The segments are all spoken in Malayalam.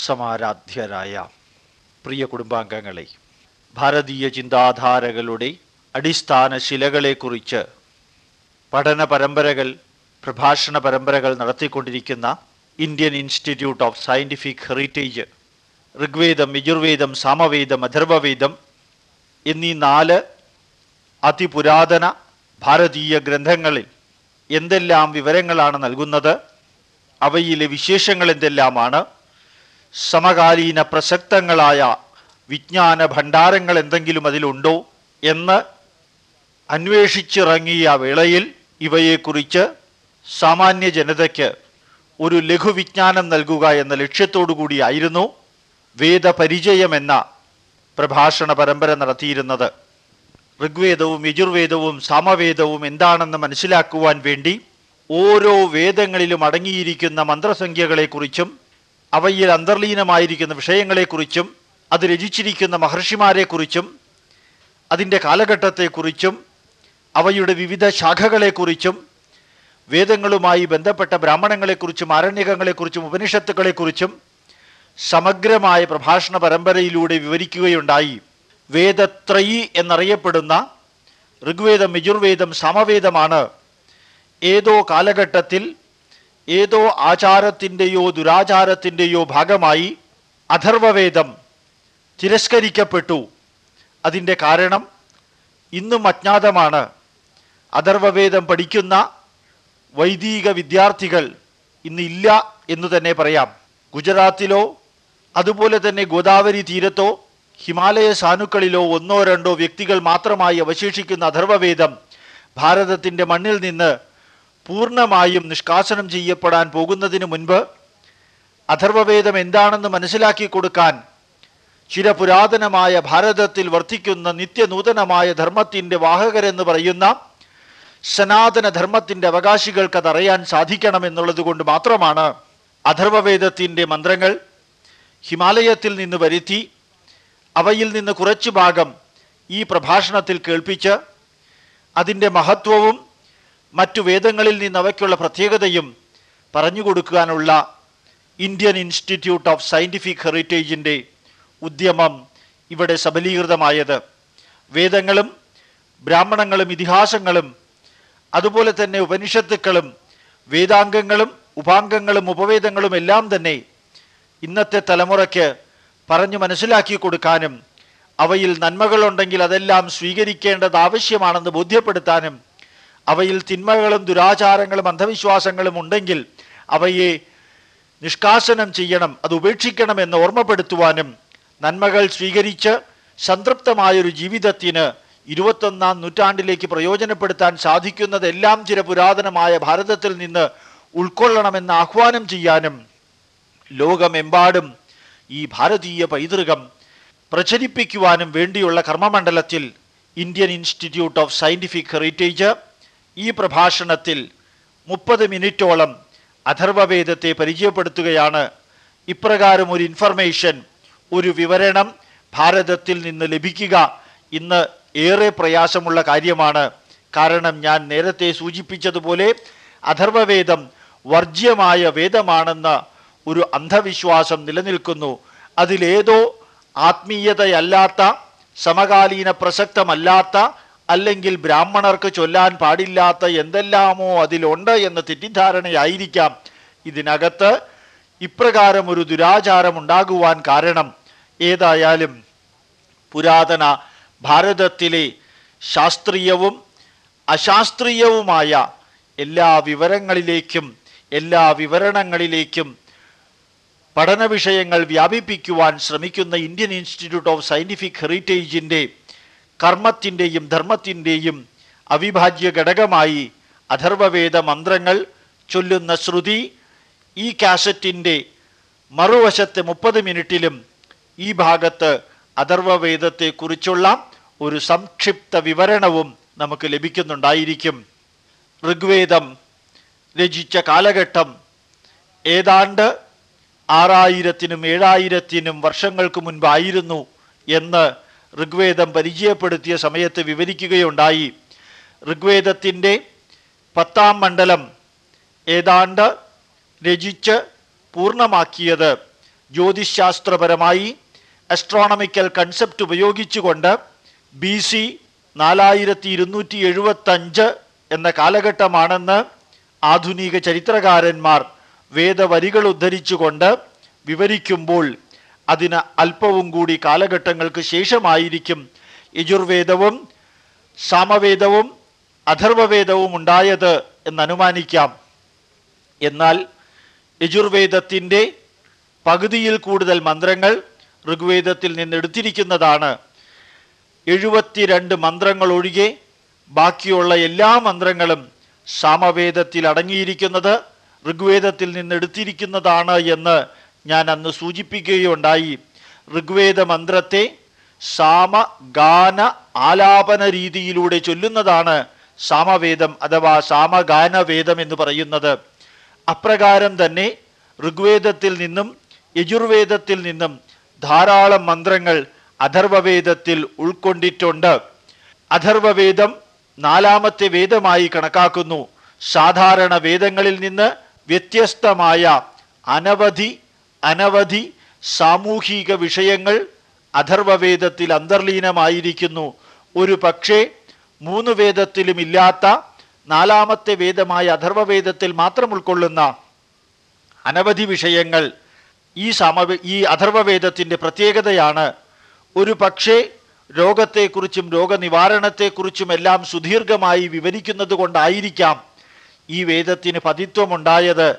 സമാരാധ്യരായ പ്രിയ കുടുംബാംഗങ്ങളെ ഭാരതീയ ചിന്താധാരകളുടെ അടിസ്ഥാന ശിലകളെക്കുറിച്ച് പഠന പരമ്പരകൾ പ്രഭാഷണ പരമ്പരകൾ നടത്തിക്കൊണ്ടിരിക്കുന്ന Indian Institute of Scientific Heritage Rigvedam Yajurvedam Samavedam Atharvavedam എന്നീ നാല് അതിപുരാതന ഭാരതീയ ഗ്രന്ഥങ്ങളിൽ എന്തെല്ലാം വിവരങ്ങളാണ് നൽകുന്നത് അവയിലെ വിശേഷങ്ങൾ എന്തെല്ലാമാണ് സമകാലീന പ്രസക്തങ്ങളായ വിജ്ഞാന ഭണ്ഡാരങ്ങൾ എന്തെങ്കിലും അതിലുണ്ടോ എന്ന് അന്വേഷിച്ചിറങ്ങിയ വേളയിൽ ഇവയെക്കുറിച്ച് സാമാന്യ ജനതയ്ക്ക് ഒരു ലഘുവിജ്ഞാനം നൽകുക എന്ന ലക്ഷ്യത്തോടു കൂടിയായിരുന്നു വേദപരിചയം എന്ന പ്രഭാഷണ പരമ്പര നടത്തിയിരുന്നത്. ഋഗ്വേദവും യജുർവേദവും സാമവേദവും എന്താണെന്ന് മനസ്സിലാക്കുവാൻ വേണ്ടി ഓരോ വേദങ്ങളിലും അടങ്ങിയിരിക്കുന്ന മന്ത്രസംഖ്യകളെക്കുറിച്ചും അവയിൽ അന്തർലീനമായിരിക്കുന്ന വിഷയങ്ങളെക്കുറിച്ചും അത് രചിച്ചിരിക്കുന്ന മഹർഷിമാരെക്കുറിച്ചും അതിന്റെ കാലഘട്ടത്തെക്കുറിച്ചും അവയുടെ വിവിധ ശാഖകളെക്കുറിച്ചും വേദങ്ങളുമായി ബന്ധപ്പെട്ട ബ്രാഹ്മണങ്ങളെക്കുറിച്ചും ആരണ്യകങ്ങളെക്കുറിച്ചും ഉപനിഷത്തുക്കളെക്കുറിച്ചും സമഗ്രമായ പ്രഭാഷണ പരമ്പരയിലൂടെ വിവരിക്കുകയുണ്ടായി. വേദത്രയി എന്നറിയപ്പെടുന്ന ഋഗ്വേദം യജുർവേദം സമവേദമാണ്. ഏതോ കാലഘട്ടത്തിൽ ഏതോ ആചാരത്തിന്റെയോ ദുരാചാരത്തിന്റെയോ ഭാഗമായി അഥർവവേദം തിരസ്കരിക്കപ്പെട്ടു. അതിന്റെ കാരണം ഇന്നും അജ്ഞാതമാണ്. അഥർവവേദം പഠിക്കുന്ന വൈദിക വിദ്യാർത്ഥികൾ ഇന്നില്ല എന്ന് തന്നെ പറയാം. ഗുജറാത്തിലോ അതുപോലെ തന്നെ ഗോദാവരി തീരത്തോ ഹിമാലയ സാനുക്കളിലോ ഒന്നോ രണ്ടോ വ്യക്തികൾ മാത്രമായി അവശേഷിക്കുന്ന അഥർവവേദം ഭാരതത്തിന്റെ മണ്ണിൽ നിന്ന് പൂർണമായും നിഷ്കാസനം ചെയ്യപ്പെടാൻ പോകുന്നതിന് മുൻപ് അഥർവവേദം എന്താണെന്ന് മനസ്സിലാക്കി കൊടുക്കാൻ ചിരപുരാതനമായ ഭാരതത്തിൽ വർദ്ധിക്കുന്ന നിത്യനൂതനമായ ധർമ്മത്തിന്റെ വാഹകരെന്ന് പറയുന്ന സനാതനധർമ്മത്തിന്റെ അവകാശികൾക്ക് അതറിയാൻ സാധിക്കണമെന്നുള്ളത് കൊണ്ട് മാത്രമാണ് അഥർവവേദത്തിന്റെ മന്ത്രങ്ങൾ ഹിമാലയത്തിൽ നിന്ന് വരുത്തി അവയിൽ നിന്ന് കുറച്ച് ഭാഗം ഈ പ്രഭാഷണത്തിൽ കേൾപ്പിച്ച് അതിന്റെ മഹത്വവും മറ്റു വേദങ്ങളിൽ നിന്ന് അവയ്ക്കുള്ള പ്രത്യേകതയും പറഞ്ഞു കൊടുക്കാനുള്ള ഇന്ത്യൻ ഇൻസ്റ്റിറ്റ്യൂട്ട് ഓഫ് സയന്റിഫിക് ഹെറിറ്റേജിന്റെ ഉദ്യമം ഇവിടെ സബലീകൃതമായത്. വേദങ്ങളും ബ്രാഹ്മണങ്ങളും ഇതിഹാസങ്ങളും അതുപോലെ തന്നെ ഉപനിഷത്തുക്കളും വേദാംഗങ്ങളും ഉപാംഗങ്ങളും ഉപവേദങ്ങളും എല്ലാം തന്നെ ഇന്നത്തെ തലമുറയ്ക്ക് പറഞ്ഞു മനസ്സിലാക്കി കൊടുക്കാനും അവയിൽ നന്മകളുണ്ടെങ്കിൽ അതെല്ലാം സ്വീകരിക്കേണ്ടത് ആവശ്യമാണെന്ന് ബോധ്യപ്പെടുത്താനും അവയിൽ തിന്മകളും ദുരാചാരങ്ങളും അന്ധവിശ്വാസങ്ങളും ഉണ്ടെങ്കിൽ അവയെ നിഷ്കാസനം ചെയ്യണം അത് ഉപേക്ഷിക്കണമെന്ന് ഓർമ്മപ്പെടുത്തുവാനും നന്മകൾ സ്വീകരിച്ച് സംതൃപ്തമായൊരു ജീവിതത്തിന് ഇരുപത്തൊന്നാം നൂറ്റാണ്ടിലേക്ക് പ്രയോജനപ്പെടുത്താൻ സാധിക്കുന്നതെല്ലാം ചില പുരാതനമായ ഭാരതത്തിൽ നിന്ന് ഉൾക്കൊള്ളണമെന്ന് ആഹ്വാനം ചെയ്യാനും ലോകമെമ്പാടും ഈ ഭാരതീയ പൈതൃകം പ്രചരിപ്പിക്കുവാനും വേണ്ടിയുള്ള കർമ്മമണ്ഡലത്തിൽ Indian institute of scientific heritage ഈ പ്രഭാഷണത്തിൽ മുപ്പത് മിനിറ്റോളം അഥർവവേദത്തെ പരിചയപ്പെടുത്തുകയാണ്. ഇപ്രകാരം ഒരു ഇൻഫർമേഷൻ ഒരു വിവരണം ഭാരതത്തിൽ നിന്ന് ലഭിക്കുക ഇന്ന് ഏറെ പ്രയാസമുള്ള കാര്യമാണ്. കാരണം ഞാൻ നേരത്തെ സൂചിപ്പിച്ചതുപോലെ അഥർവവേദം വർജ്യമായ വേദമാണെന്ന ഒരു അന്ധവിശ്വാസം നിലനിൽക്കുന്നു. അതിലേതോ ആത്മീയതയല്ലാത്ത സമകാലീന പ്രസക്തമല്ലാത്ത അല്ലെങ്കിൽ ബ്രാഹ്മണർക്ക് ചൊല്ലാൻ പാടില്ലാത്ത എന്തെല്ലാമോ അതിലുണ്ട് എന്ന തെറ്റിദ്ധാരണയായിരിക്കാം. ഇതിനകത്ത് ഇപ്രകാരം ഒരു ദുരാചാരം ഉണ്ടാകുവാൻ കാരണം ഏതായാലും പുരാതന ഭാരതത്തിലെ ശാസ്ത്രീയവും അശാസ്ത്രീയവുമായ എല്ലാ വിവരങ്ങളിലേക്കും എല്ലാ വിവരണങ്ങളിലേക്കും പഠന വിഷയങ്ങൾ വ്യാപിപ്പിക്കുവാൻ ശ്രമിക്കുന്ന ഇന്ത്യൻ ഇൻസ്റ്റിറ്റ്യൂട്ട് ഓഫ് സയന്റിഫിക് ഹെറിറ്റേജിന്റെ കർമ്മത്തിന്റെയും ധർമ്മത്തിന്റെയും അവിഭാജ്യ ഘടകമായി അഥർവവേദ മന്ത്രങ്ങൾ ചൊല്ലുന്ന ശ്രുതി ഈ കാസറ്റിന്റെ മറുവശത്തെ മുപ്പത് മിനിറ്റിലും ഈ ഭാഗത്ത് അഥർവവേദത്തെക്കുറിച്ചുള്ള ഒരു സംക്ഷിപ്ത വിവരണവും നമുക്ക് ലഭിക്കുന്നുണ്ടായിരിക്കും. ഋഗ്വേദം രചിച്ച കാലഘട്ടം ഏതാണ്ട് ആറായിരത്തിനും ഏഴായിരത്തിനും വർഷങ്ങൾക്ക് മുൻപായിരുന്നു എന്ന് ഋഗ്വേദം പരിചയപ്പെടുത്തിയ സമയത്ത് വിവരിക്കുകയുണ്ടായി. ഋഗ്വേദത്തിന്റെ പത്താം മണ്ഡലം ഏതാണ്ട് രചിച്ച് പൂർണമാക്കിയത് ജ്യോതിശാസ്ത്രപരമായി അസ്ട്രോണമിക്കൽ കൺസെപ്റ്റ് ഉപയോഗിച്ചുകൊണ്ട് ബി സി നാലായിരത്തി ഇരുന്നൂറ്റി എഴുപത്തഞ്ച് എന്ന കാലഘട്ടമാണെന്ന് ആധുനിക ചരിത്രകാരന്മാർ വേദവരികൾ ഉദ്ധരിച്ചുകൊണ്ട് വിവരിക്കുമ്പോൾ അതിന് അല്പവും കൂടി കാലഘട്ടങ്ങൾക്ക് ശേഷമായിരിക്കും യജുർവേദവും സാമവേദവും അഥർവവേദവും ഉണ്ടായത് എന്നനുമാനിക്കാം എന്നാൽ യജുർവേദത്തിന്റെ പകുതിയിൽ കൂടുതൽ മന്ത്രങ്ങൾ ഋഗ്വേദത്തിൽ നിന്ന് എടുത്തിരിക്കുന്നതാണ് എഴുപത്തിരണ്ട് മന്ത്രങ്ങൾ ഒഴികെ ബാക്കിയുള്ള എല്ലാ മന്ത്രങ്ങളും സാമവേദത്തിൽ അടങ്ങിയിരിക്കുന്നത് ഋഗ്വേദത്തിൽ നിന്ന് എടുത്തിരിക്കുന്നതാണ് എന്ന് ഞാൻ അന്ന് സൂചിപ്പിക്കുകയുണ്ടായി. ഋഗ്വേദ മന്ത്രത്തെ സാമ ഗാന ആലാപന രീതിയിലൂടെ ചൊല്ലുന്നതാണ് സാമവേദം അഥവാ സാമഗാനവേദം എന്ന് പറയുന്നത്. അപ്രകാരം തന്നെ ഋഗ്വേദത്തിൽ നിന്നും യജുർവേദത്തിൽ നിന്നും ധാരാളം മന്ത്രങ്ങൾ അഥർവവേദത്തിൽ ഉൾക്കൊണ്ടിട്ടുണ്ട്. അഥർവവേദം നാലാമത്തെ വേദമായി കണക്കാക്കുന്നു. സാധാരണ വേദങ്ങളിൽ നിന്ന് വ്യത്യസ്തമായ അനവധി അനവധി സാമൂഹിക വിഷയങ്ങൾ അഥർവവേദത്തിൽ അന്തർലീനമായിരിക്കുന്നു. ഒരു പക്ഷേ മൂന്ന് വേദത്തിലും ഇല്ലാത്ത നാലാമത്തെ വേദമായ അഥർവവേദത്തിൽ മാത്രം ഉൾക്കൊള്ളുന്ന അനവധി വിഷയങ്ങൾ ഈ സമ ഈ അഥർവവേദത്തിന്റെ പ്രത്യേകതയാണ്. ഒരു പക്ഷേ രോഗത്തെക്കുറിച്ചും രോഗനിവാരണത്തെക്കുറിച്ചും എല്ലാം സുദീർഘമായി വിവരിക്കുന്നത് കൊണ്ടായിരിക്കാം ഈ വേദത്തിന് പതിത്വമുണ്ടായത്.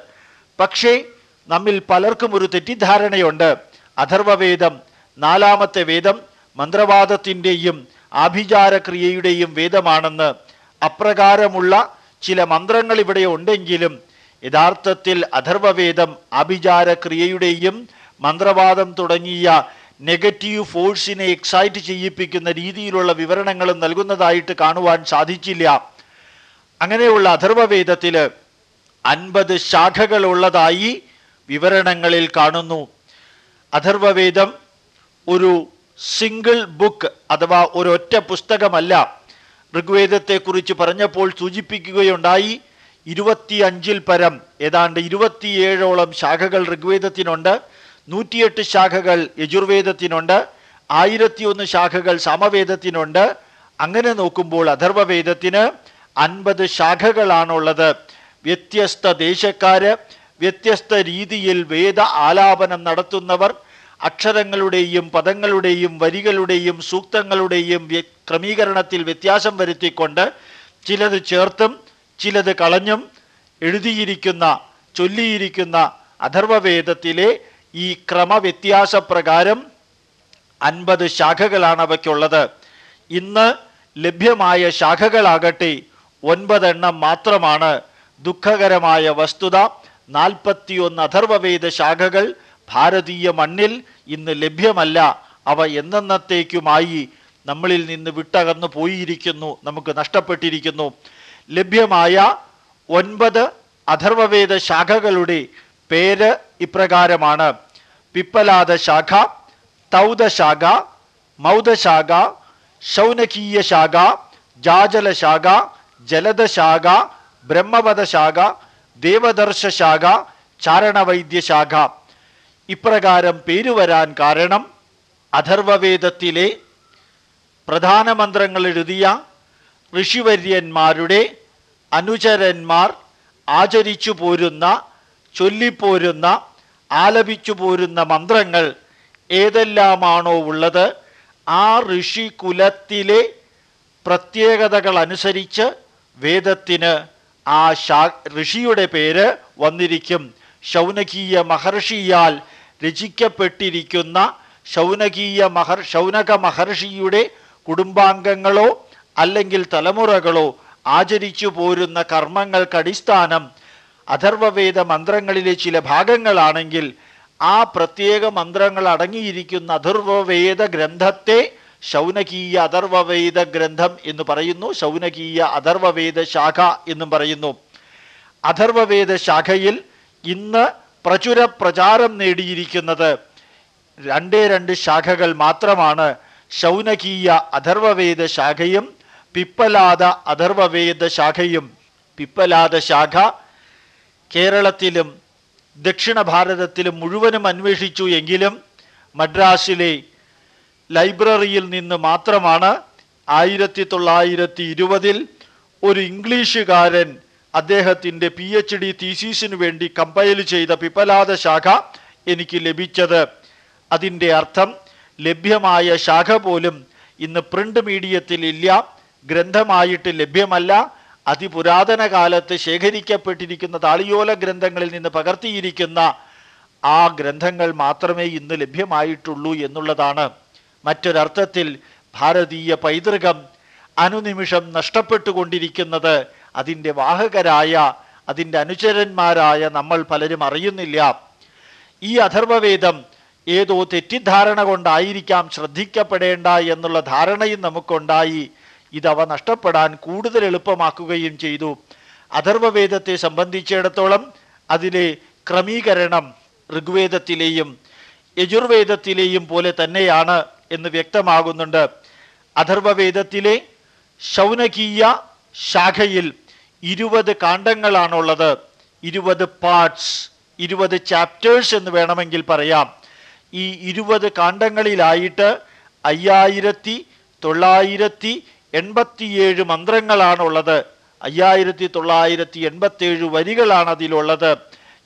പക്ഷേ നമ്മിൽ പലർക്കും ഒരു തെറ്റിദ്ധാരണയുണ്ട്. അഥർവവേദം നാലാമത്തെ വേദം മന്ത്രവാദത്തിന്റെയും ആഭിചാരക്രിയയുടെയും വേദമാണെന്ന് അപ്രകാരമുള്ള ചില മന്ത്രങ്ങൾ ഇവിടെ ഉണ്ടെങ്കിലും യഥാർത്ഥത്തിൽ അഥർവവേദം ആഭിചാരക്രിയയുടെയും മന്ത്രവാദം തുടങ്ങിയ നെഗറ്റീവ് ഫോഴ്സിനെ എക്സൈറ്റ് ചെയ്യിപ്പിക്കുന്ന രീതിയിലുള്ള വിവരണങ്ങളും നൽകുന്നതായിട്ട് കാണുവാൻ സാധിച്ചില്ല. അങ്ങനെയുള്ള അഥർവവേദത്തിൽ അൻപത് ശാഖകളുള്ളതായി വിവരണങ്ങളിൽ കാണുന്നു. അഥർവവേദം ഒരു സിംഗിൾ ബുക്ക് അഥവാ ഒരൊറ്റ പുസ്തകമല്ല. ഋഗ്വേദത്തെക്കുറിച്ച് പറഞ്ഞപ്പോൾ സൂചിപ്പിക്കുകയുണ്ടായി ഇരുപത്തിയഞ്ചിൽ പരം ഏതാണ്ട് ഇരുപത്തിയേഴോളം ശാഖകൾ ഋഗ്വേദത്തിനുണ്ട് നൂറ്റിയെട്ട് ശാഖകൾ യജുർവേദത്തിനുണ്ട് ആയിരത്തിയൊന്ന് ശാഖകൾ സമവേദത്തിനുണ്ട്. അങ്ങനെ നോക്കുമ്പോൾ അഥർവവേദത്തിന് അൻപത് ശാഖകളാണുള്ളത്. വ്യത്യസ്ത ദേശക്കാര് വ്യത്യസ്ത രീതിയിൽ വേദ ആലാപനം നടത്തുന്നവർ അക്ഷരങ്ങളുടെയും പദങ്ങളുടെയും വരികളുടെയും സൂക്തങ്ങളുടെയും ക്രമീകരണത്തിൽ വ്യത്യാസം വരുത്തിക്കൊണ്ട് ചിലത് ചേർത്തും ചിലത് കളഞ്ഞും എഴുതിയിരിക്കുന്ന ചൊല്ലിയിരിക്കുന്ന അഥർവവേദത്തിലെ ഈ ക്രമവ്യത്യാസപ്രകാരം അൻപത് ശാഖകളാണ് അവയ്ക്കുള്ളത്. ഇന്ന് ലഭ്യമായ ശാഖകളാകട്ടെ ഒൻപതെണ്ണം മാത്രമാണ് ദുഃഖകരമായ വസ്തുത. നാൽപ്പത്തിയൊന്ന് അഥർവവേദ ശാഖകൾ ഭാരതീയ മണ്ണിൽ ഇന്ന് ലഭ്യമല്ല. അവ എന്നത്തേക്കുമായി നമ്മളിൽ നിന്ന് വിട്ടകന്നു പോയിരിക്കുന്നു. നമുക്ക് നഷ്ടപ്പെട്ടിരിക്കുന്നു. ലഭ്യമായ ഒൻപത് അഥർവവേദ ശാഖകളുടെ പേര് ഇപ്രകാരമാണ്. പിപ്പലാദ ശാഖ തൗതശാഖ മൗദശാഖ ശൗനകീയ ശാഖ ജാജലശാഖ ജലദശാഖ ബ്രഹ്മപദ ശാഖ ദേവദർശ ശാഖ ചാരണവൈദ്യശാഖ. ഇപ്രകാരം പേര് വരാൻ കാരണം അഥർവവേദത്തിലെ പ്രധാന മന്ത്രങ്ങൾ എഴുതിയ ഋഷിവര്യന്മാരുടെ അനുചരന്മാർ ആചരിച്ചു പോരുന്ന ചൊല്ലിപ്പോരുന്ന ആലപിച്ചു പോരുന്ന മന്ത്രങ്ങൾ ഏതെല്ലാമാണോ ഉള്ളത്? ആ ഋഷികുലത്തിലെ പ്രത്യേകതകൾ അനുസരിച്ച് വേദത്തിന് ആ ഋഷിയുടെ പേര് വന്നിരിക്കും. ശൗനകീയ മഹർഷിയാൽ രചിക്കപ്പെട്ടിരിക്കുന്ന ശൗനകീയ മഹർ ശൗനക മഹർഷിയുടെ കുടുംബാംഗങ്ങളോ അല്ലെങ്കിൽ തലമുറകളോ ആചരിച്ചു പോരുന്ന കർമ്മങ്ങൾക്ക് അടിസ്ഥാനം അഥർവവേദ മന്ത്രങ്ങളിലെ ചില ഭാഗങ്ങളാണെങ്കിൽ ആ പ്രത്യേക മന്ത്രങ്ങൾ അടങ്ങിയിരിക്കുന്ന അഥർവവേദ ഗ്രന്ഥത്തെ ശൗനകീയ അഥർവവേദ ഗ്രന്ഥം എന്ന് പറയുന്നു. ശൗനകീയ അഥർവവേദ ശാഖ എന്നും പറയുന്നു. അഥർവവേദ ശാഖയിൽ ഇന്ന് പ്രചുര പ്രചാരം നേടിയിരിക്കുന്നത് രണ്ടേ രണ്ട് ശാഖകൾ മാത്രമാണ്. ശൗനകീയ അഥർവവേദ ശാഖയും പിപ്പലാദ അഥർവവേദ ശാഖയും. പിപ്പലാദ ശാഖ കേരളത്തിലും ദക്ഷിണ ഭാരതത്തിലും മുഴുവനും അന്വേഷിച്ചു എങ്കിലും മദ്രാസിലെ ലൈബ്രറിയിൽ നിന്ന് മാത്രമാണ് ആയിരത്തി തൊള്ളായിരത്തി ഇരുപതിൽ ഒരു ഇംഗ്ലീഷുകാരൻ അദ്ദേഹത്തിന്റെ പി എച്ച് ഡി തീസീസിനു വേണ്ടി കമ്പയൽ ചെയ്ത പിപ്പലാദ ശാഖ എനിക്ക് ലഭിച്ചത്. അതിന്റെ അർത്ഥം ലഭ്യമായ ശാഖ പോലും ഇന്ന് പ്രിന്റ് മീഡിയത്തിൽ ഇല്ല ഗ്രന്ഥമായിട്ട് ലഭ്യമല്ല അതിപുരാതന കാലത്ത് ശേഖരിക്കപ്പെട്ടിരിക്കുന്ന താളിയോല ഗ്രന്ഥങ്ങളിൽ നിന്ന് പകർത്തിയിരിക്കുന്ന ആ ഗ്രന്ഥങ്ങൾ മാത്രമേ ഇന്ന് ലഭ്യമായിട്ടുള്ളൂ എന്നുള്ളതാണ്. മറ്റൊരർത്ഥത്തിൽ ഭാരതീയ പൈതൃകം അനുനിമിഷം നഷ്ടപ്പെട്ടുകൊണ്ടിരിക്കുന്നത് അതിന്റെ വാഹകരായ അതിന്റെ അനുചരന്മാരായ നമ്മൾ പലരും അറിയുന്നില്ല. ഈ അഥർവവേദം ഏതോ തെറ്റിദ്ധാരണ കൊണ്ടായിരിക്കാം ശ്രദ്ധിക്കപ്പെടേണ്ട എന്നുള്ള ധാരണയും നമുക്കുണ്ടായി. ഇതവ നഷ്ടപ്പെടാൻ കൂടുതൽ എളുപ്പമാക്കുകയും ചെയ്തു. അഥർവവേദത്തെ സംബന്ധിച്ചിടത്തോളം അതിലെ ക്രമീകരണം ഋഗ്വേദത്തിലെയും യജുർവേദത്തിലെയും പോലെ തന്നെയാണ്. എന്ന് വ്യക്തമാകുന്നുണ്ട്. അഥർവവേദത്തിലെ ശൗനകീയ ശാഖയിൽ ഇരുപത് കാണ്ഡങ്ങളാണുള്ളത്. ഇരുപത് പാർട്സ് ഇരുപത് ചാപ്റ്റേഴ്സ് എന്ന് വേണമെങ്കിൽ പറയാം. ഈ ഇരുപത് കാണ്ഡങ്ങളിലായിട്ട് അയ്യായിരത്തി തൊള്ളായിരത്തി എൺപത്തിയേഴ് മന്ത്രങ്ങളാണുള്ളത്. അയ്യായിരത്തി തൊള്ളായിരത്തി എൺപത്തേഴ് വരികളാണ് അതിലുള്ളത്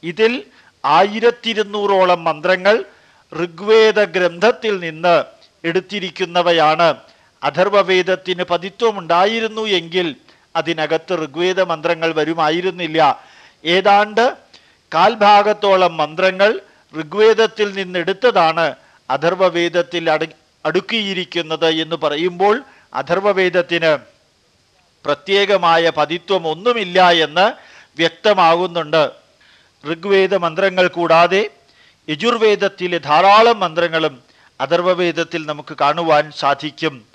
ഇതിൽ ആയിരത്തിരുന്നൂറോളം മന്ത്രങ്ങൾ ഋഗ്വേദ ഗ്രന്ഥത്തിൽ നിന്ന് എടുത്തിരിക്കുന്നവയാണ്. അഥർവവേദത്തിന് പതിത്വമുണ്ടായിരുന്നു എങ്കിൽ അതിനകത്ത് ഋഗ്വേദ മന്ത്രങ്ങൾ വരുമായിരുന്നില്ല. ഏതാണ്ട് കാൽഭാഗത്തോളം മന്ത്രങ്ങൾ ഋഗ്വേദത്തിൽ നിന്നെടുത്തതാണ് അഥർവവേദത്തിൽ അട അടുക്കിയിരിക്കുന്നത് എന്ന് പറയുമ്പോൾ അഥർവവേദത്തിന് പ്രത്യേകമായ പതിത്വം ഒന്നുമില്ല എന്ന് വ്യക്തമാകുന്നുണ്ട്. ഋഗ്വേദ മന്ത്രങ്ങൾ കൂടാതെ യജുർവേദത്തിലെ ധാരാളം മന്ത്രങ്ങളും അഥർവവേദത്തിൽ നമുക്ക് കാണുവാൻ സാധിക്കും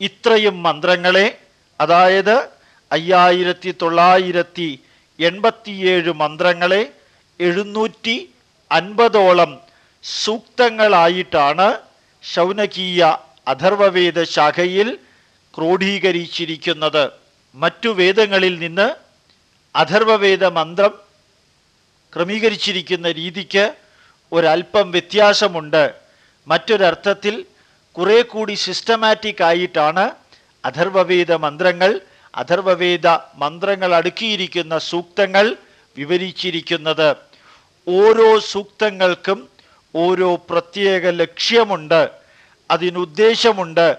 ഇത്രയും മന്ത്രങ്ങളെ അതായത് അയ്യായിരത്തി തൊള്ളായിരത്തി എൺപത്തിയേഴ് മന്ത്രങ്ങളെ എഴുന്നൂറ്റി അൻപതോളം സൂക്തങ്ങളായിട്ടാണ് ശൗനകീയ അഥർവവേദ ശാഖയിൽ ക്രോഡീകരിച്ചിരിക്കുന്നത്. മറ്റു വേദങ്ങളിൽ നിന്ന് അഥർവവേദ മന്ത്രം ക്രമീകരിച്ചിരിക്കുന്ന രീതിക്ക് ഒരല്പം വ്യത്യാസമുണ്ട്. മറ്റൊരർത്ഥത്തിൽ കുറെ കൂടി സിസ്റ്റമാറ്റിക് ആയിട്ടാണ് അഥർവവേദ മന്ത്രങ്ങൾ അഥർവവേദ മന്ത്രങ്ങൾ അടുക്കിയിരിക്കുന്ന സൂക്തങ്ങൾ വിവരിച്ചിരിക്കുന്നത്. ഓരോ സൂക്തങ്ങൾക്കും ഓരോ പ്രത്യേക ലക്ഷ്യമുണ്ട് അതിനുദ്ദേശമുണ്ട്.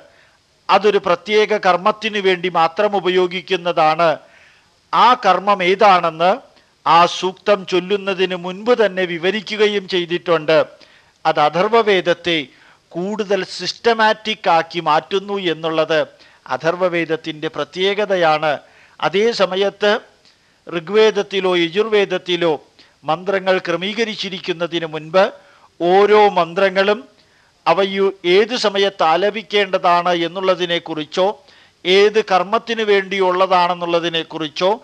അതൊരു പ്രത്യേക കർമ്മത്തിനു വേണ്ടി മാത്രം ഉപയോഗിക്കുന്നതാണ്. ആ കർമ്മം ഏതാണെന്ന് ആ സൂക്തം ചൊല്ലുന്നതിന് മുൻപ് തന്നെ വിവരിക്കുകയും ചെയ്തിട്ടുണ്ട്. അത് അഥർവവേദത്തെ കൂടുതൽ സിസ്റ്റമാറ്റിക് ആക്കി മാറ്റുന്നു എന്നുള്ളത് അഥർവവേദത്തിന്റെ പ്രത്യേകതയാണ്. അതേ സമയത്ത് ഋഗ്വേദത്തിലോ യജുർവേദത്തിലോ മന്ത്രങ്ങൾ ക്രമീകരിച്ചിരിക്കുന്നതിന് മുൻപ് ഓരോ മന്ത്രങ്ങളും അവയു ഏത് സമയത്ത് ആലപിക്കേണ്ടതാണ് എന്നുള്ളതിനെക്കുറിച്ചോ ഏത് കർമ്മത്തിന് വേണ്ടിയുള്ളതാണെന്നുള്ളതിനെക്കുറിച്ചോ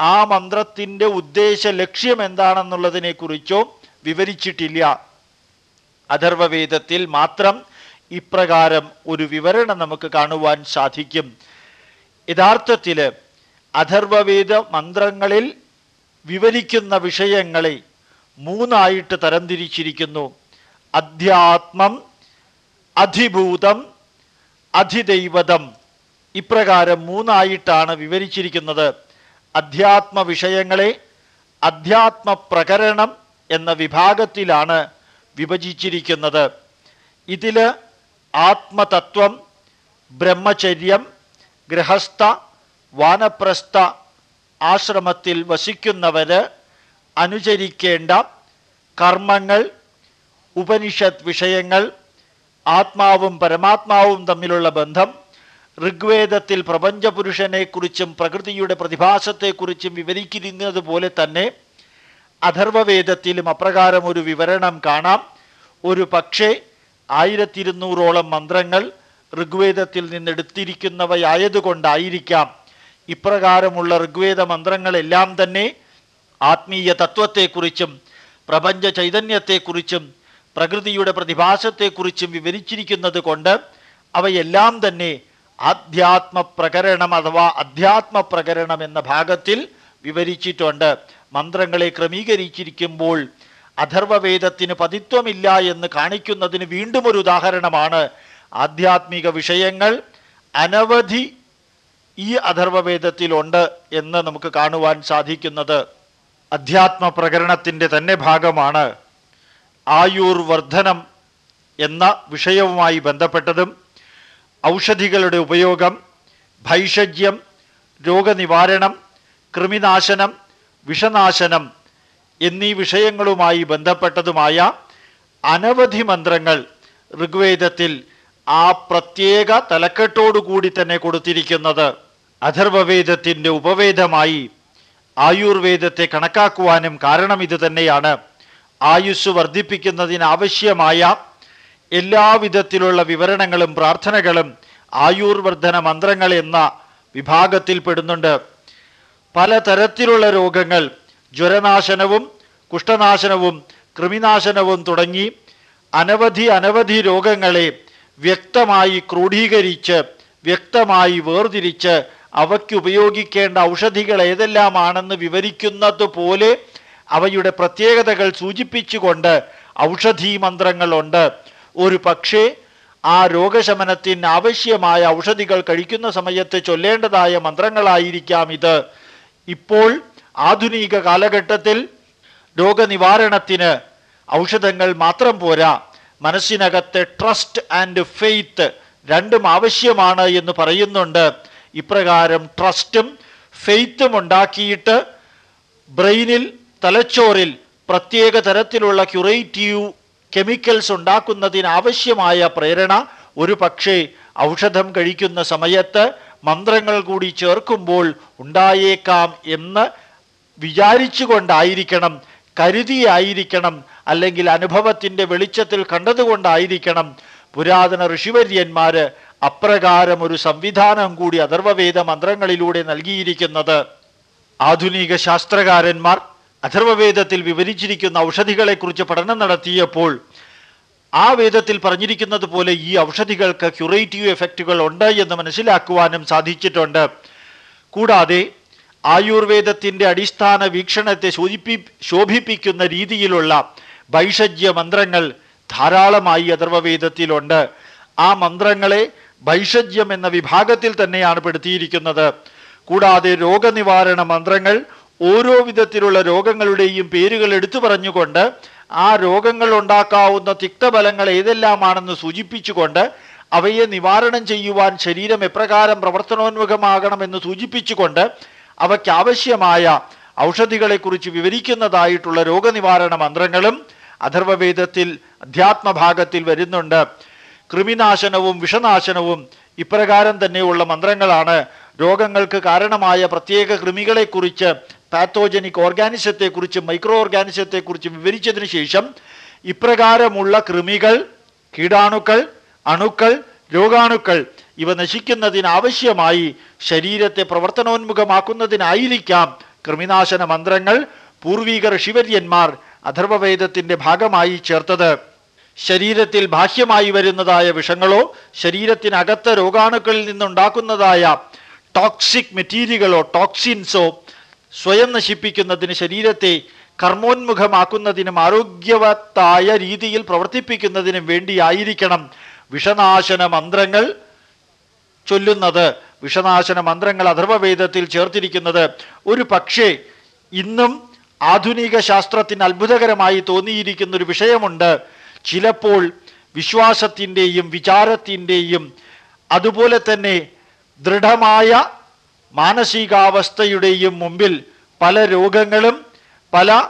ആ മന്ത്രത്തിന്റെ ഉദ്ദേശ ലക്ഷ്യം എന്താണെന്നുള്ളതിനെക്കുറിച്ചോ വിവരിച്ചിട്ടില്ല. അഥർവവേദത്തിൽ മാത്രം ഇപ്രകാരം ഒരു വിവരണം നമുക്ക് കാണുവാൻ സാധിക്കും. യഥാർത്ഥത്തിൽ അഥർവവേദ മന്ത്രങ്ങളിൽ വിവരിക്കുന്ന വിഷയങ്ങളെ മൂന്നായിട്ട് തരംതിരിച്ചിരിക്കുന്നു. അധ്യാത്മം അധിഭൂതം അധിദൈവതം ഇപ്രകാരം മൂന്നായിട്ടാണ് വിവരിച്ചിരിക്കുന്നത്. അധ്യാത്മ വിഷയങ്ങളെ അധ്യാത്മ പ്രകരണം എന്ന വിഭാഗത്തിലാണ് വിഭജിച്ചിരിക്കുന്നത്. ഇതിൽ ആത്മതത്വം ബ്രഹ്മചര്യം ഗൃഹസ്ഥ വാനപ്രസ്ഥ ആശ്രമത്തിൽ വസിക്കുന്നവര് അനുചരിക്കേണ്ട കർമ്മങ്ങൾ ഉപനിഷത്ത് വിഷയങ്ങൾ ആത്മാവും പരമാത്മാവും തമ്മിലുള്ള ബന്ധം ഋഗ്വേദത്തിൽ പ്രപഞ്ചപുരുഷനെക്കുറിച്ചും പ്രകൃതിയുടെ പ്രതിഭാസത്തെക്കുറിച്ചും വിവരിക്കുന്നത് പോലെ തന്നെ അഥർവവേദത്തിലും അപ്രകാരം ഒരു വിവരണം കാണാം. ഒരു പക്ഷേ ആയിരത്തി ഇരുന്നൂറോളം മന്ത്രങ്ങൾ ഋഗ്വേദത്തിൽ നിന്നെടുത്തിരിക്കുന്നവയായതുകൊണ്ടായിരിക്കാം ഇപ്രകാരമുള്ള ഋഗ്വേദ മന്ത്രങ്ങളെല്ലാം തന്നെ ആത്മീയ തത്വത്തെക്കുറിച്ചും പ്രപഞ്ച ചൈതന്യത്തെക്കുറിച്ചും പ്രകൃതിയുടെ പ്രതിഭാസത്തെക്കുറിച്ചും വിവരിച്ചിരിക്കുന്നത് കൊണ്ട് അവയെല്ലാം തന്നെ ആധ്യാത്മ പ്രകരണം അഥവാ അധ്യാത്മ പ്രകരണം എന്ന ഭാഗത്തിൽ വിവരിച്ചിട്ടുണ്ട്. മന്ത്രങ്ങളെ ക്രമീകരിച്ചിരിക്കുമ്പോൾ അഥർവവേദത്തിന് പതിത്വമില്ല എന്ന് കാണിക്കുന്നതിന് വീണ്ടും ഒരു ഉദാഹരണമാണ് ആധ്യാത്മിക വിഷയങ്ങൾ. അനവധി ഈ അഥർവവേദത്തിലുണ്ട് എന്ന് നമുക്ക് കാണുവാൻ സാധിക്കുന്നത് അധ്യാത്മ പ്രകരണത്തിന്റെ തന്നെ ഭാഗമാണ്. ആയുർവർദ്ധനം എന്ന വിഷയവുമായി ബന്ധപ്പെട്ടതും ഔഷധികളുടെ ഉപയോഗം ഭൈഷജ്യം രോഗനിവാരണം കൃമിനാശനം വിഷനാശനം എന്നീ വിഷയങ്ങളുമായി ബന്ധപ്പെട്ടതുമായ അനവധി മന്ത്രങ്ങൾ ഋഗ്വേദത്തിൽ ആ പ്രത്യേക തലക്കെട്ടോടുകൂടി തന്നെ കൊടുത്തിരിക്കുന്നത് അഥർവവേദത്തിന്റെ ഉപവേദമായി ആയുർവേദത്തെ കണക്കാക്കുവാനും കാരണം ഇത് തന്നെയാണ്. ആയുസ് വർദ്ധിപ്പിക്കുന്നതിനാവശ്യമായ എല്ലാവിധത്തിലുള്ള വിവരണങ്ങളും പ്രാർത്ഥനകളും ആയുർവർദ്ധന മന്ത്രങ്ങൾ എന്ന വിഭാഗത്തിൽ പെടുന്നുണ്ട്. പലതരത്തിലുള്ള രോഗങ്ങൾ ജ്വരനാശനവും കുഷ്ഠനാശനവും കൃമിനാശനവും തുടങ്ങി അനവധി അനവധി രോഗങ്ങളെ വ്യക്തമായി ക്രോഡീകരിച്ച് വ്യക്തമായി വേർതിരിച്ച് അവയ്ക്ക് ഉപയോഗിക്കേണ്ട ഔഷധികൾ ഏതെല്ലാമാണെന്ന് വിവരിക്കുന്നത് പോലെ അവയുടെ പ്രത്യേകതകൾ സൂചിപ്പിച്ചുകൊണ്ട് ഔഷധി മന്ത്രങ്ങളുണ്ട് ഒരു പക്ഷേ ആ രോഗശമനത്തിന് ആവശ്യമായ ഔഷധികൾ കഴിക്കുന്ന സമയത്ത് ചൊല്ലേണ്ടതായ മന്ത്രങ്ങളായിരിക്കാം ഇത്. ഇപ്പോൾ ആധുനിക കാലഘട്ടത്തിൽ രോഗനിവാരണത്തിന് ഔഷധങ്ങൾ മാത്രം പോരാ. മനസ്സിനകത്തെ ട്രസ്റ്റ് ആൻഡ് ഫെയ്ത്ത് രണ്ടും ആവശ്യമാണ് എന്ന് പറയുന്നുണ്ട്. ഇപ്രകാരം ട്രസ്റ്റും ഫെയ്ത്തും ഉണ്ടാക്കിയിട്ട് ബ്രെയിനിൽ തലച്ചോറിൽ പ്രത്യേക തരത്തിലുള്ള ക്യുറേറ്റീവ് കെമിക്കൽസ് ഉണ്ടാക്കുന്നതിനാവശ്യമായ പ്രേരണ. ഒരു പക്ഷേ ഔഷധം കഴിക്കുന്ന സമയത്ത് മന്ത്രങ്ങൾ കൂടി ചേർക്കുമ്പോൾ ഉണ്ടായേക്കാം എന്ന് വിചാരിച്ചുകൊണ്ടായിരിക്കണം കരുതിയായിരിക്കണം അല്ലെങ്കിൽ അനുഭവത്തിന്റെ വെളിച്ചത്തിൽ കണ്ടതുകൊണ്ടായിരിക്കണം പുരാതന ഋഷിവര്യന്മാർ അപ്രകാരം ഒരു സംവിധാനം കൂടി അഥർവവേദ മന്ത്രങ്ങളിലൂടെ നൽകിയിരിക്കുന്നത്. ആധുനിക ശാസ്ത്രകാരന്മാർ അഥർവവേദത്തിൽ വിവരിച്ചിരിക്കുന്ന ഔഷധികളെക്കുറിച്ച് പഠനം നടത്തിയപ്പോൾ ആ വേദത്തിൽ പറഞ്ഞിരിക്കുന്നത് പോലെ ഈ ഔഷധികൾക്ക് ക്യുറേറ്റീവ് എഫക്റ്റുകൾ ഉണ്ട് എന്ന് മനസ്സിലാക്കുവാനും സാധിച്ചിട്ടുണ്ട്. കൂടാതെ ആയുർവേദത്തിന്റെ അടിസ്ഥാന വീക്ഷണത്തെ ശോധിപ്പി ശോഭിപ്പിക്കുന്ന രീതിയിലുള്ള ഭൈഷജ്യ മന്ത്രങ്ങൾ ധാരാളമായി അഥർവവേദത്തിലുണ്ട് ആ മന്ത്രങ്ങളെ ഭൈഷജ്യം എന്ന വിഭാഗത്തിൽ തന്നെയാണ് പെടുത്തിയിരിക്കുന്നത്. കൂടാതെ രോഗനിവാരണ മന്ത്രങ്ങൾ ഓരോ വിധത്തിലുള്ള രോഗങ്ങളുടെയും പേരുകൾ എടുത്തു പറഞ്ഞുകൊണ്ട് ആ രോഗങ്ങൾ ഉണ്ടാക്കാവുന്ന തിക്തബലങ്ങൾ ഏതെല്ലാമാണെന്ന് സൂചിപ്പിച്ചുകൊണ്ട് അവയെ നിവാരണം ചെയ്യുവാൻ ശരീരം എപ്രകാരം പ്രവർത്തനോന്മുഖമാകണമെന്ന് സൂചിപ്പിച്ചുകൊണ്ട് അവയ്ക്കാവശ്യമായ ഔഷധികളെക്കുറിച്ച് വിവരിക്കുന്നതായിട്ടുള്ള രോഗനിവാരണ മന്ത്രങ്ങളും അഥർവവേദത്തിൽ അധ്യാത്മഭാഗത്തിൽ വരുന്നുണ്ട്. കൃമിനാശനവും വിഷനാശനവും ഇപ്രകാരം തന്നെയുള്ള മന്ത്രങ്ങളാണ് രോഗങ്ങൾക്ക് കാരണമായ പ്രത്യേക കൃമികളെക്കുറിച്ച് പാത്തോജനിക് ഓർഗാനിസത്തെക്കുറിച്ച് മൈക്രോ ഓർഗാനിസത്തെക്കുറിച്ച് വിവരിച്ചതിന് ശേഷം ഇപ്രകാരമുള്ള കൃമികൾ കീടാണുക്കൾ അണുക്കൾ രോഗാണുക്കൾ ഇവ നശിക്കുന്നതിനാവശ്യമായി ശരീരത്തെ പ്രവർത്തനോന്മുഖമാക്കുന്നതിനായിരിക്കാം കൃമിനാശന മന്ത്രങ്ങൾ പൂർവീക ഋഷിവര്യന്മാർ അഥർവവേദത്തിന്റെ ഭാഗമായി ചേർത്തത്. ശരീരത്തിൽ ബാഹ്യമായി വരുന്നതായ വിഷങ്ങളോ ശരീരത്തിനകത്ത് രോഗാണുക്കളിൽ നിന്നുണ്ടാക്കുന്നതായ ടോക്സിക് മെറ്റീരിയലുകളോ ടോക്സിൻസോ സ്വയം നശിപ്പിക്കുന്നതിന് ശരീരത്തെ കർമ്മോന്മുഖമാക്കുന്നതിനും ആരോഗ്യവത്തായ രീതിയിൽ പ്രവർത്തിപ്പിക്കുന്നതിനും വേണ്ടിയായിരിക്കണം വിഷനാശന മന്ത്രങ്ങൾ ചൊല്ലുന്നത്. വിഷനാശന മന്ത്രങ്ങൾ അഥർവവേദത്തിൽ ചേർത്തിരിക്കുന്നത്. ഒരു പക്ഷേ ഇന്നും ആധുനിക ശാസ്ത്രത്തിന് അത്ഭുതകരമായി തോന്നിയിരിക്കുന്ന ഒരു വിഷയമുണ്ട്. ചിലപ്പോൾ വിശ്വാസത്തിന്റെയും വിചാരത്തിന്റെയും അതുപോലെ തന്നെ ദൃഢമായ മാനസികാവസ്ഥയുടെയും മുമ്പിൽ പല രോഗങ്ങളും പല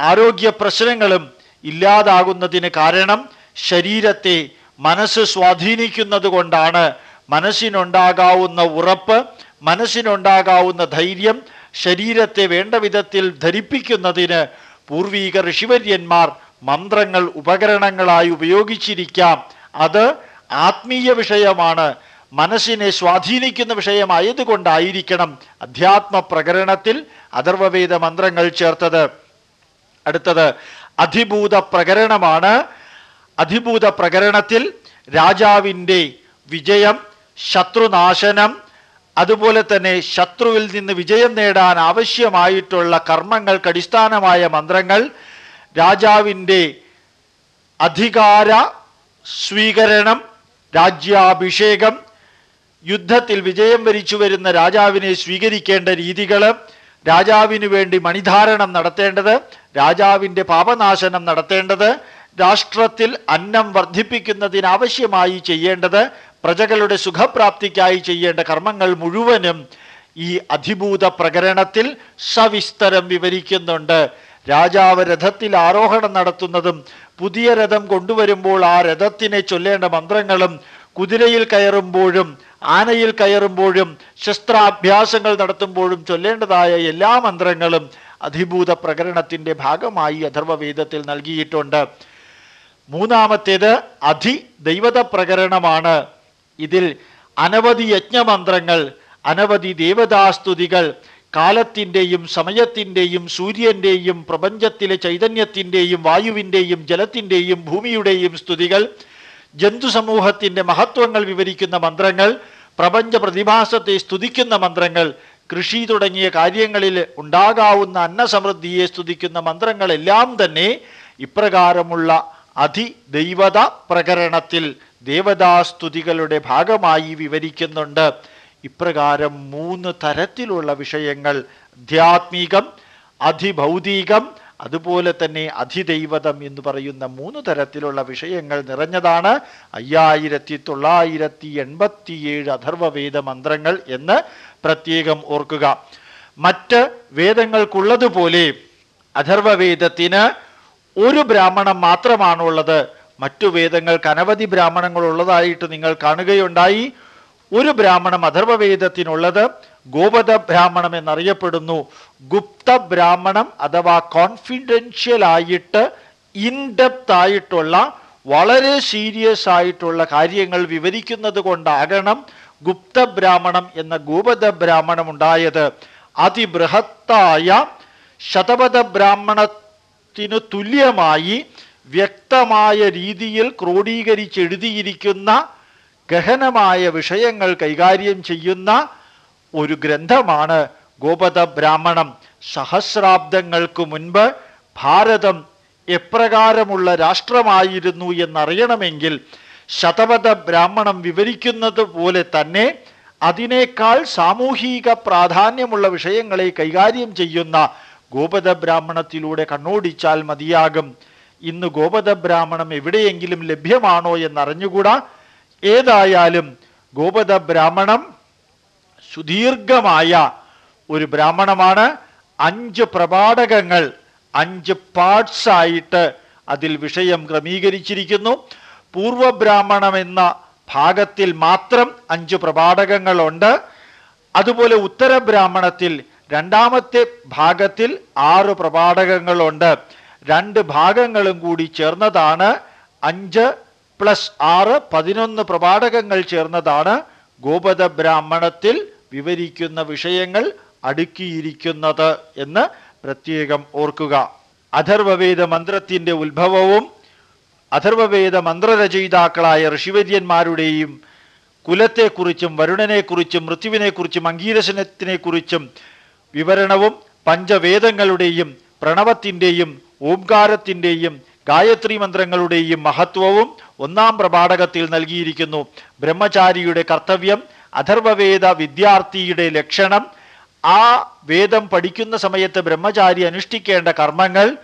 ആരോഗ്യ പ്രശ്നങ്ങളും ഇല്ലാതാകുന്നതിന് കാരണം ശരീരത്തെ മനസ്സ് സ്വാധീനിക്കുന്നത് കൊണ്ടാണ്. മനസ്സിനുണ്ടാകാവുന്ന ഉറപ്പ് മനസ്സിനുണ്ടാകാവുന്ന ധൈര്യം ശരീരത്തെ വേണ്ട വിധത്തിൽ ധരിപ്പിക്കുന്നതിന് പൂർവീക ഋഷിവര്യന്മാർ മന്ത്രങ്ങൾ ഉപകരണങ്ങളായി ഉപയോഗിച്ചിരിക്കാം. അത് ആത്മീയ വിഷയമാണ്. മനസ്സിനെ സ്വാധീനിക്കുന്ന വിഷയമായതുകൊണ്ടായിരിക്കണം അധ്യാത്മ പ്രകരണത്തിൽ അഥർവവേദ മന്ത്രങ്ങൾ ചേർത്തത്. അടുത്തത് അധിഭൂത പ്രകരണമാണ്. അധിഭൂത പ്രകരണത്തിൽ രാജാവിന്റെ വിജയം ശത്രുനാശനം അതുപോലെ തന്നെ ശത്രുവിൽ നിന്ന് വിജയം നേടാൻ ആവശ്യമായിട്ടുള്ള കർമ്മങ്ങൾക്ക് അടിസ്ഥാനമായ മന്ത്രങ്ങൾ രാജാവിന്റെ അധികാര സ്വീകരണം രാജ്യാഭിഷേകം യുദ്ധത്തിൽ വിജയം വരിച്ചു വരുന്ന രാജാവിനെ സ്വീകരിക്കേണ്ട രീതികൾ രാജാവിനു വേണ്ടി മണിധാരണം നടത്തേണ്ടത് രാജാവിന്റെ പാപനാശനം നടത്തേണ്ടത് രാഷ്ട്രത്തിൽ അന്നം വർദ്ധിപ്പിക്കുന്നതിനാവശ്യമായി ചെയ്യേണ്ടത് പ്രജകളുടെ സുഖപ്രാപ്തിക്കായി ചെയ്യേണ്ട കർമ്മങ്ങൾ മുഴുവനും ഈ അധിഭൂത പ്രകരണത്തിൽ സവിസ്തരം വിവരിക്കുന്നുണ്ട്. രാജാവ് രഥത്തിൽ ആരോഹണം നടത്തുന്നതും പുതിയ രഥം കൊണ്ടുവരുമ്പോൾ ആ രഥത്തിനെ ചൊല്ലേണ്ട മന്ത്രങ്ങളും കുതിരയിൽ കയറുമ്പോഴും ആനയിൽ കയറുമ്പോഴും ശസ്ത്രാഭ്യാസങ്ങൾ നടത്തുമ്പോഴും ചൊല്ലേണ്ടതായ എല്ലാ മന്ത്രങ്ങളും അധിഭൂത പ്രകരണത്തിന്റെ ഭാഗമായി അഥർവവേദത്തിൽ നൽകിയിട്ടുണ്ട്. മൂന്നാമത്തേത് അധി ദൈവത പ്രകരണമാണ്. ഇതിൽ അനവധി യജ്ഞമന്ത്രങ്ങൾ അനവധി ദേവതാസ്തുതികൾ കാലത്തിന്റെയും സമയത്തിന്റെയും സൂര്യന്റെയും പ്രപഞ്ചത്തിലെ ചൈതന്യത്തിന്റെയും വായുവിന്റെയും ജലത്തിന്റെയും ഭൂമിയുടെയും സ്തുതികൾ ജന്തുസമൂഹത്തിന്റെ മഹത്വങ്ങൾ വിവരിക്കുന്ന മന്ത്രങ്ങൾ പ്രപഞ്ച പ്രതിഭാസത്തെ സ്തുതിക്കുന്ന മന്ത്രങ്ങൾ കൃഷി തുടങ്ങിയ കാര്യങ്ങളിൽ ഉണ്ടാകാവുന്ന അന്നസമൃദ്ധിയെ സ്തുതിക്കുന്ന മന്ത്രങ്ങളെല്ലാം തന്നെ ഇപ്രകാരമുള്ള അതിദൈവത പ്രകരണത്തിൽ ദേവതാസ്തുതികളുടെ ഭാഗമായി വിവരിക്കുന്നുണ്ട്. ഇപ്രകാരം മൂന്ന് തരത്തിലുള്ള വിഷയങ്ങൾ ആധ്യാത്മികം അതിഭൗതികം അതുപോലെ തന്നെ അതിദൈവതം എന്ന് പറയുന്ന മൂന്ന് തരത്തിലുള്ള വിഷയങ്ങൾ നിറഞ്ഞതാണ് അയ്യായിരത്തി തൊള്ളായിരത്തി എൺപത്തിയേഴ് അഥർവവേദ മന്ത്രങ്ങൾ എന്ന് പ്രത്യേകം ഓർക്കുക. മറ്റ് വേദങ്ങൾക്കുള്ളതുപോലെ അഥർവവേദത്തിന് ഒരു ബ്രാഹ്മണം മാത്രമാണുള്ളത്. മറ്റു വേദങ്ങൾക്ക് അനവധി ബ്രാഹ്മണങ്ങൾ ഉള്ളതായിട്ട് നിങ്ങൾ കാണുകയുണ്ടായി. ഒരു ബ്രാഹ്മണം അഥർവവേദത്തിനുള്ളത് ഗോപത ബ്രാഹ്മണം എന്നറിയപ്പെടുന്നു. ഗുപ്ത ബ്രാഹ്മണം അഥവാ കോൺഫിഡൻഷ്യൽ ആയിട്ട് ഇൻഡെപ്ത് ആയിട്ടുള്ള വളരെ സീരിയസ് ആയിട്ടുള്ള കാര്യങ്ങൾ വിവരിക്കുന്നത് കൊണ്ടാകണം ഗുപ്ത ബ്രാഹ്മണം എന്ന ഗോപത ബ്രാഹ്മണം ഉണ്ടായത്. അതിബൃഹത്തായ ശതപഥ ബ്രാഹ്മണത്തിനു തുല്യമായി വ്യക്തമായ രീതിയിൽ ക്രോഡീകരിച്ചെഴുതിയിരിക്കുന്ന ഗഹനമായ വിഷയങ്ങൾ കൈകാര്യം ചെയ്യുന്ന ഒരു ഗ്രന്ഥമാണ് ഗോപത ബ്രാഹ്മണം സഹസ്രാബ്ദങ്ങൾക്ക് മുൻപ് ഭാരതം എപ്രകാരമുള്ള രാഷ്ട്രമായിരുന്നു എന്നറിയണമെങ്കിൽ ശതപഥ ബ്രാഹ്മണം വിവരിക്കുന്നത് പോലെ തന്നെ അതിനേക്കാൾ സാമൂഹിക പ്രാധാന്യമുള്ള വിഷയങ്ങളെ കൈകാര്യം ചെയ്യുന്ന ഗോപത ബ്രാഹ്മണത്തിലൂടെ കണ്ണോടിച്ചാൽ മതിയാകും. ഇന്ന് ഗോപത ബ്രാഹ്മണം എവിടെയെങ്കിലും ലഭ്യമാണോ എന്നറിഞ്ഞുകൂടാ? ഏതായാലും ഗോപത ബ്രാഹ്മണം സുദീർഘമായ ഒരു ബ്രാഹ്മണമാണ്. അഞ്ച് പ്രപാടകങ്ങൾ അഞ്ച് പാർട്സ് ആയിട്ട് അതിൽ വിഷയം ക്രമീകരിച്ചിരിക്കുന്നു. പൂർവബ്രാഹ്മണം എന്ന ഭാഗത്തിൽ മാത്രം അഞ്ച് പ്രപാഠകങ്ങളുണ്ട്. അതുപോലെ ഉത്തരബ്രാഹ്മണത്തിൽ രണ്ടാമത്തെ ഭാഗത്തിൽ ആറ് പ്രപാഠകങ്ങളുണ്ട്. രണ്ട് ഭാഗങ്ങളും കൂടി ചേർന്നതാണ്. അഞ്ച് പ്ലസ് ആറ് പതിനൊന്ന് പ്രഭാടകങ്ങൾ ചേർന്നതാണ് ഗോപത ബ്രാഹ്മണത്തിൽ വിവരിക്കുന്ന വിഷയങ്ങൾ അടുക്കിയിരിക്കുന്നത് എന്ന് പ്രത്യേകം ഓർക്കുക. അഥർവവേദ മന്ത്രത്തിന്റെ ഉത്ഭവവും അഥർവവേദ മന്ത്രരചയിതാക്കളായ ഋഷിവര്യന്മാരുടെയും കുലത്തെക്കുറിച്ചും വരുണനെക്കുറിച്ചും മൃത്യുവിനെക്കുറിച്ചും അംഗീരസനത്തിനെക്കുറിച്ചും വിവരണവും പഞ്ചവേദങ്ങളുടെയും പ്രണവത്തിന്റെയും ഓംകാരത്തിന്റെയും ഗായത്രി മന്ത്രങ്ങളുടെയും മഹത്വവും ഒന്നാം പ്രഭാടകത്തിൽ നൽകിയിരിക്കുന്നു. ബ്രഹ്മചാരിയുടെ കർത്തവ്യം അഥർവവേദ വിദ്യാർത്ഥിയുടെ ലക്ഷണം ആ വേദം പഠിക്കുന്ന സമയത്ത് ബ്രഹ്മചാരി അനുഷ്ഠിക്കേണ്ട കർമ്മങ്ങൾ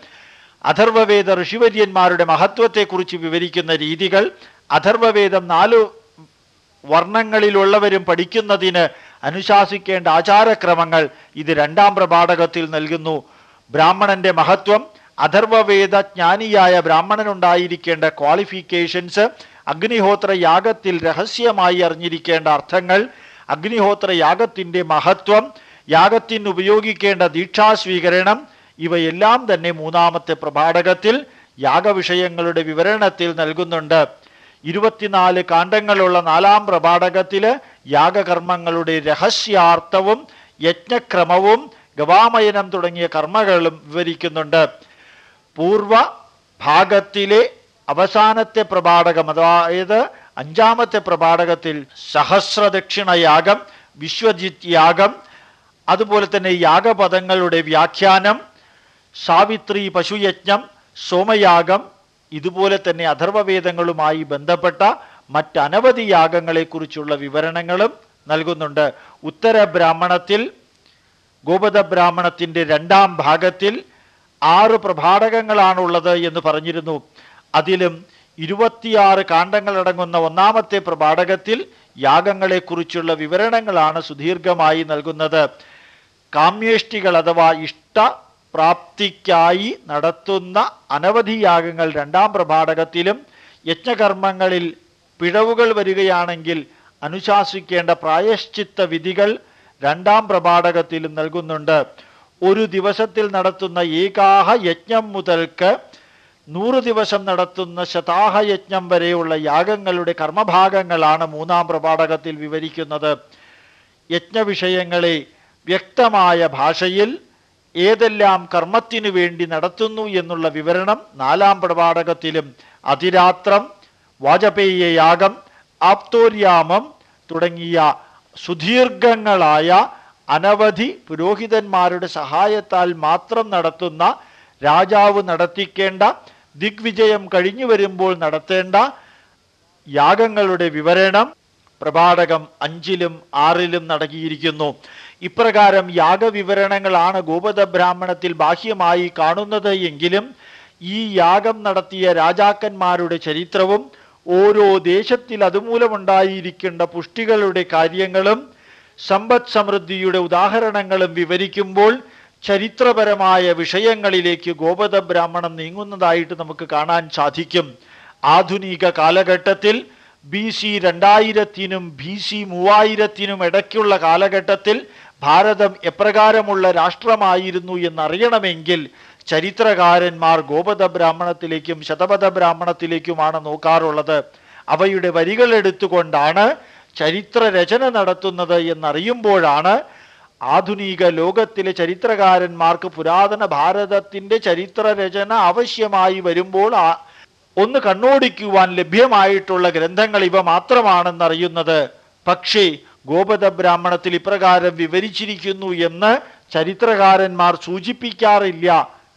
അഥർവവേദ ഋഷിവര്യന്മാരുടെ മഹത്വത്തെക്കുറിച്ച് വിവരിക്കുന്ന രീതികൾ അഥർവവേദം നാല് വർണങ്ങളിലുള്ളവരും പഠിക്കുന്നതിന് അനുശാസിക്കേണ്ട ആചാരക്രമങ്ങൾ ഇത് രണ്ടാം പ്രഭാടകത്തിൽ നൽകുന്നു. ബ്രാഹ്മണന്റെ മഹത്വം അഥർവവേദ ജ്ഞാനിയായ ബ്രാഹ്മണനുണ്ടായിരിക്കേണ്ട ക്വാളിഫിക്കേഷൻസ് അഗ്നിഹോത്ര യാഗത്തിൽ രഹസ്യമായി അറിഞ്ഞിരിക്കേണ്ട അർത്ഥങ്ങൾ അഗ്നിഹോത്ര യാഗത്തിന്റെ മഹത്വം യാഗത്തിന് ഉപയോഗിക്കേണ്ട ദീക്ഷാസ്വീകരണം ഇവയെല്ലാം തന്നെ മൂന്നാമത്തെ പ്രഭാടകത്തിൽ യാഗവിഷയങ്ങളുടെ വിവരണത്തിൽ നൽകുന്നുണ്ട്. ഇരുപത്തിനാല് കാണ്ഡങ്ങളുള്ള നാലാം പ്രഭാടകത്തിൽ യാഗകർമ്മങ്ങളുടെ രഹസ്യാർത്ഥവും യജ്ഞക്രമവും ഗവാമയനം തുടങ്ങിയ കർമ്മകളും വിവരിക്കുന്നുണ്ട്. പൂർവ ഭാഗത്തിലെ അവസാനത്തെ പ്രഭാടകം അതായത് അഞ്ചാമത്തെ പ്രഭാടകത്തിൽ സഹസ്രദക്ഷിണ യാഗം വിശ്വജിത് യാഗം അതുപോലെ തന്നെ യാഗപദങ്ങളുടെ വ്യാഖ്യാനം സാവിത്രി പശുയജ്ഞം സോമയാഗം ഇതുപോലെ തന്നെ അഥർവവേദങ്ങളുമായി ബന്ധപ്പെട്ട മറ്റനവധി യാഗങ്ങളെക്കുറിച്ചുള്ള വിവരണങ്ങളും നൽകുന്നുണ്ട്. ഉത്തര ബ്രാഹ്മണത്തിൽ ഗോപത ബ്രാഹ്മണത്തിന്റെ രണ്ടാം ഭാഗത്തിൽ ആറ് പ്രഭാടകങ്ങളാണുള്ളത് എന്ന് പറഞ്ഞിരുന്നു. അതിലും ഇരുപത്തിയാറ് കാണ്ഡങ്ങളടങ്ങുന്ന ഒന്നാമത്തെ പ്രഭാടകത്തിൽ യാഗങ്ങളെക്കുറിച്ചുള്ള വിവരണങ്ങളാണ് സുദീർഘമായി നൽകുന്നത്. കാമ്യേഷ്ടികൾ അഥവാ ഇഷ്ട പ്രാപ്തിക്കായി നടത്തുന്ന അനവധി യാഗങ്ങൾ രണ്ടാം പ്രഭാടകത്തിലും യജ്ഞകർമ്മങ്ങളിൽ പിഴവുകൾ വരികയാണെങ്കിൽ അനുശാസിക്കേണ്ട പ്രായശ്ചിത്ത വിധികൾ രണ്ടാം പ്രഭാടകത്തിലും നൽകുന്നുണ്ട്. ഒരു ദിവസത്തിൽ നടത്തുന്ന ഏകാഹ യജ്ഞം മുതൽക്ക് നൂറ് ദിവസം നടത്തുന്ന ശതാഹ യജ്ഞം വരെയുള്ള യാഗങ്ങളുടെ കർമ്മഭാഗങ്ങളാണ് മൂന്നാം പ്രഭാടകത്തിൽ വിവരിക്കുന്നത്. യജ്ഞവിഷയങ്ങളെ വ്യക്തമായ ഭാഷയിൽ ഏതെല്ലാം കർമ്മത്തിനു വേണ്ടി നടത്തുന്നു എന്നുള്ള വിവരണം നാലാം പ്രഭാടകത്തിലും അതിരാത്രം വാജപേയ യാഗം ആപ്തോര്യാമം തുടങ്ങിയ സുദീർഘങ്ങളായ അനവധി പുരോഹിതന്മാരുടെ സഹായത്താൽ മാത്രം നടത്തുന്ന രാജാവ് നടത്തിക്കേണ്ട ദിഗ്വിജയം കഴിഞ്ഞു വരുമ്പോൾ നടത്തേണ്ട യാഗങ്ങളുടെ വിവരണം പ്രഭാടകം അഞ്ചിലും ആറിലും നടക്കിയിരിക്കുന്നു. ഇപ്രകാരം യാഗവിവരണങ്ങളാണ് ഗോപത ബ്രാഹ്മണത്തിൽ ബാഹ്യമായി കാണുന്നത് എങ്കിലും ഈ യാഗം നടത്തിയ രാജാക്കന്മാരുടെ ചരിത്രവും ഓരോ ദേശത്തിൽ അതുമൂലമുണ്ടായിരിക്കേണ്ട പുഷ്ടികളുടെ കാര്യങ്ങളും സമ്പദ് സമൃദ്ധിയുടെ ഉദാഹരണങ്ങളും വിവരിക്കുമ്പോൾ ചരിത്രപരമായ വിഷയങ്ങളിലേക്ക് ഗോപത ബ്രാഹ്മണം നീങ്ങുന്നതായിട്ട് നമുക്ക് കാണാൻ സാധിക്കും. ആധുനിക കാലഘട്ടത്തിൽ ബി സി രണ്ടായിരത്തിനും ബി സി മൂവായിരത്തിനും ഇടയ്ക്കുള്ള കാലഘട്ടത്തിൽ ഭാരതം എപ്രകാരമുള്ള രാഷ്ട്രമായിരുന്നു എന്നറിയണമെങ്കിൽ ചരിത്രകാരന്മാർ ഗോപത ബ്രാഹ്മണത്തിലേക്കും ശതപഥ ബ്രാഹ്മണത്തിലേക്കുമാണ് നോക്കാറുള്ളത്. അവയുടെ വരികൾ എടുത്തുകൊണ്ടാണ് ചരിത്ര രചന നടത്തുന്നത് എന്നറിയുമ്പോഴാണ് ആധുനിക ലോകത്തിലെ ചരിത്രകാരന്മാർക്ക് പുരാതന ഭാരതത്തിന്റെ ചരിത്ര രചന ആവശ്യമായി വരുമ്പോൾ ഒന്ന് കണ്ണോടിക്കുവാൻ ലഭ്യമായിട്ടുള്ള ഗ്രന്ഥങ്ങൾ ഇവ മാത്രമാണെന്നറിയുന്നത്. പക്ഷേ ഗോപത ബ്രാഹ്മണത്തിൽ ഇപ്രകാരം വിവരിച്ചിരിക്കുന്നു എന്ന് ചരിത്രകാരന്മാർ സൂചിപ്പിക്കാറില്ല.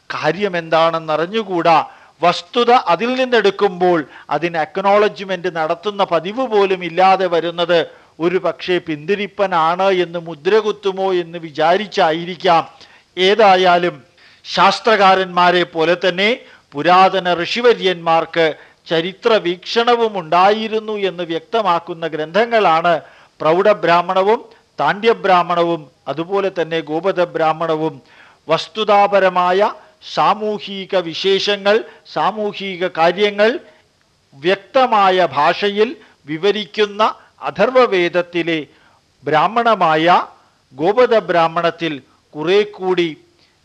കാര്യം എന്താണെന്നറിഞ്ഞുകൂടാ വസ്തുത അതിൽ നിന്നെടുക്കുമ്പോൾ അതിന് അക്നോളജ്മെന്റ് നടത്തുന്ന പതിവ് പോലും ഇല്ലാതെ വരുന്നത് ഒരു പക്ഷേ പിന്തിരിപ്പനാണ് എന്ന് മുദ്രകുത്തുമോ എന്ന് വിചാരിച്ചായിരിക്കാം. ഏതായാലും ശാസ്ത്രകാരന്മാരെ പോലെ തന്നെ പുരാതന ഋഷിവര്യന്മാർക്ക് ചരിത്ര വീക്ഷണവും ഉണ്ടായിരുന്നു എന്ന് വ്യക്തമാക്കുന്ന ഗ്രന്ഥങ്ങളാണ് പ്രൗഢബ്രാഹ്മണവും താണ്ഡ്യബ്രാഹ്മണവും അതുപോലെ തന്നെ ഗോപത ബ്രാഹ്മണവും വസ്തുതാപരമായ സാമൂഹിക വിശേഷങ്ങൾ സാമൂഹിക കാര്യങ്ങൾ വ്യക്തമായ ഭാഷയിൽ വിവരിക്കുന്ന അഥർവവേദത്തിലെ ബ്രാഹ്മണമായ ഗോപത ബ്രാഹ്മണത്തിൽ കുറെ കൂടി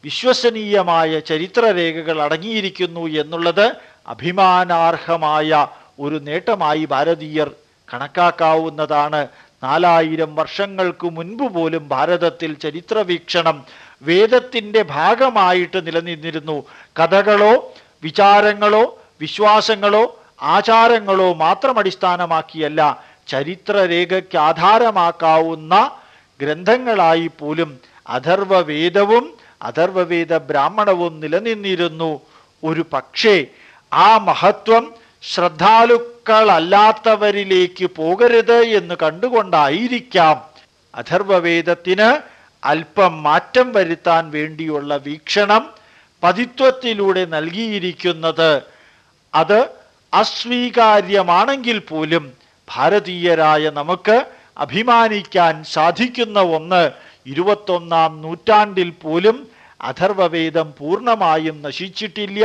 വിശ്വസനീയമായ ചരിത്രരേഖകൾ അടങ്ങിയിരിക്കുന്നു എന്നുള്ളത് അഭിമാനാർഹമായ ഒരു നേട്ടമായി ഭാരതീയർ കണക്കാക്കാവുന്നതാണ്. നാലായിരം വർഷങ്ങൾക്ക് മുൻപ് പോലും ഭാരതത്തിൽ ചരിത്രവീക്ഷണം വേദത്തിന്റെ ഭാഗമായിട്ട് നിലനിന്നിരുന്നു. കഥകളോ വിചാരങ്ങളോ വിശ്വാസങ്ങളോ ആചാരങ്ങളോ മാത്രം അടിസ്ഥാനമാക്കിയല്ല ചരിത്രരേഖയ്ക്ക് ആധാരമാക്കാവുന്ന ഗ്രന്ഥങ്ങളായി പോലും അഥർവവേദവും അഥർവവേദ ബ്രാഹ്മണവും നിലനിന്നിരുന്നു. ഒരു പക്ഷേ ആ മഹത്വം ശ്രദ്ധാലുക്കളല്ലാത്തവരിലേക്ക് പോകരുത് എന്ന് കണ്ടുകൊണ്ടായിരിക്കാം അഥർവവേദത്തിന് അല്പം മാറ്റം വരുത്താൻ വേണ്ടിയുള്ള വീക്ഷണം പതിത്വത്തിലൂടെ നൽകിയിരിക്കുന്നത് അത് അസ്വീകാര്യമാണെങ്കിൽ പോലും ഭാരതീയരായ നമുക്ക് അഭിമാനിക്കാൻ സാധിക്കുന്ന ഒന്ന് ഇരുപത്തൊന്നാം നൂറ്റാണ്ടിൽ പോലും അഥർവവേദം പൂർണമായും നശിച്ചിട്ടില്ല.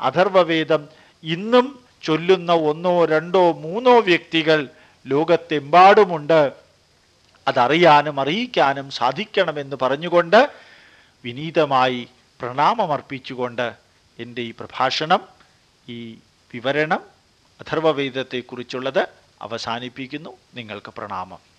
അഥർവവേദം ഇന്നും ചൊല്ലുന്ന ഒന്നോ രണ്ടോ മൂന്നോ വ്യക്തികൾ ലോകത്തെമ്പാടുമുണ്ട്. അതറിയാനും അറിയിക്കാനും സാധിക്കണമെന്ന് പറഞ്ഞുകൊണ്ട് വിനീതമായി പ്രണാമമർപ്പിച്ചുകൊണ്ട് എന്റെ ഈ പ്രഭാഷണം ഈ വിവരണം അഥർവവേദത്തെക്കുറിച്ചുള്ളത് അവസാനിപ്പിക്കുന്നു. നിങ്ങൾക്ക് പ്രണാമം.